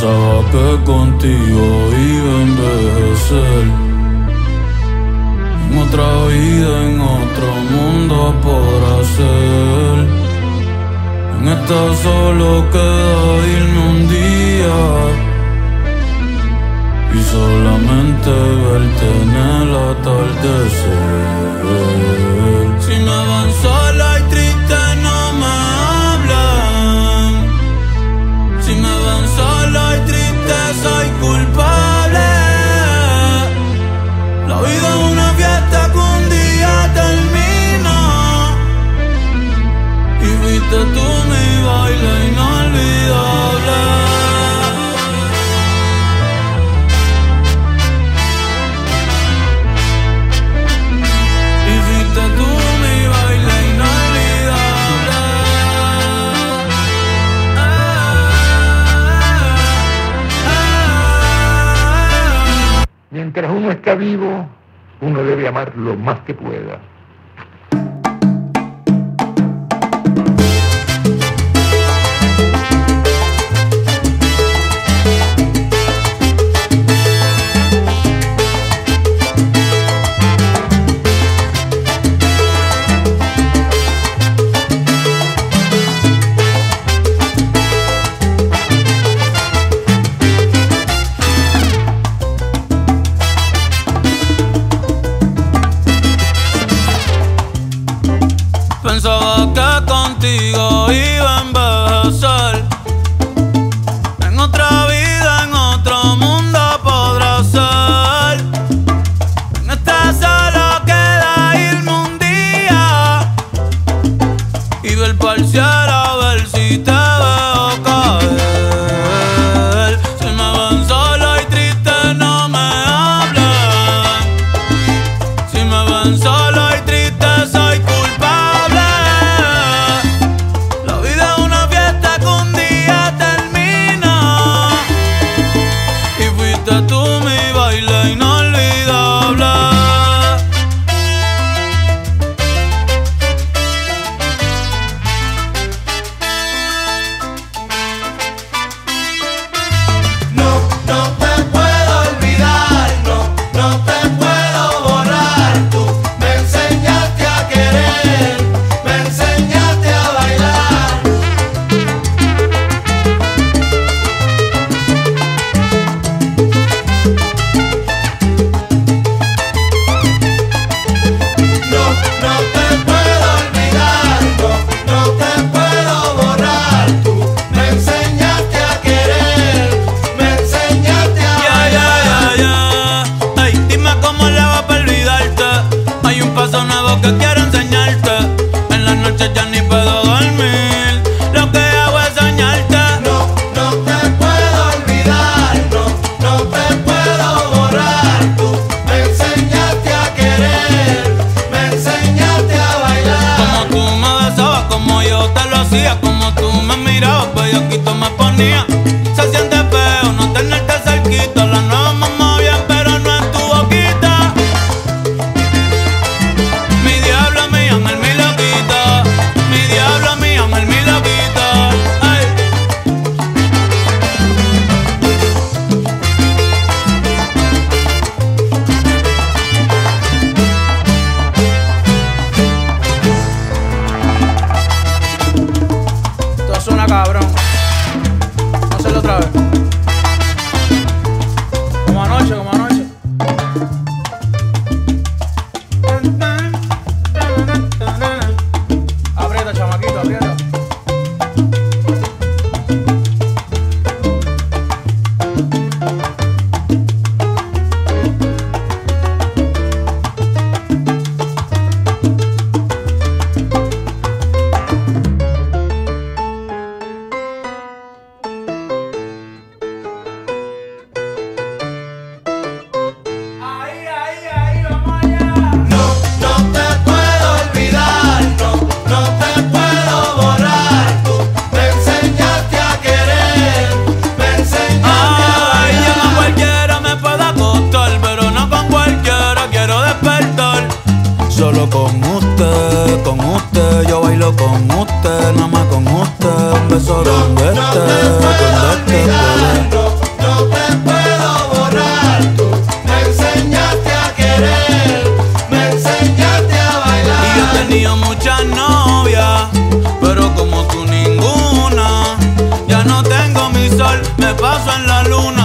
Pensaba que contigo iba a envejecer. En otra vida, en otro mundo por hacer. En esta solo queda irme un día. Y solamente verte en el atardecer. uno está vivo, uno debe amar lo más que pueda. contigo iba a envejecer. En otra vida, en otro mundo podrá ser. En esta solo queda irme un día y del parcial. cuida hacía como tú me mirabas, pues yo quito me ponía. chamaquito, aprieta. no, no te puedo olvidar, no, te puedo borrar, me enseñaste a querer, me enseñaste a bailar. Y yo he tenido muchas novias, pero como tú ninguna, ya no tengo mi sol, me paso en la luna.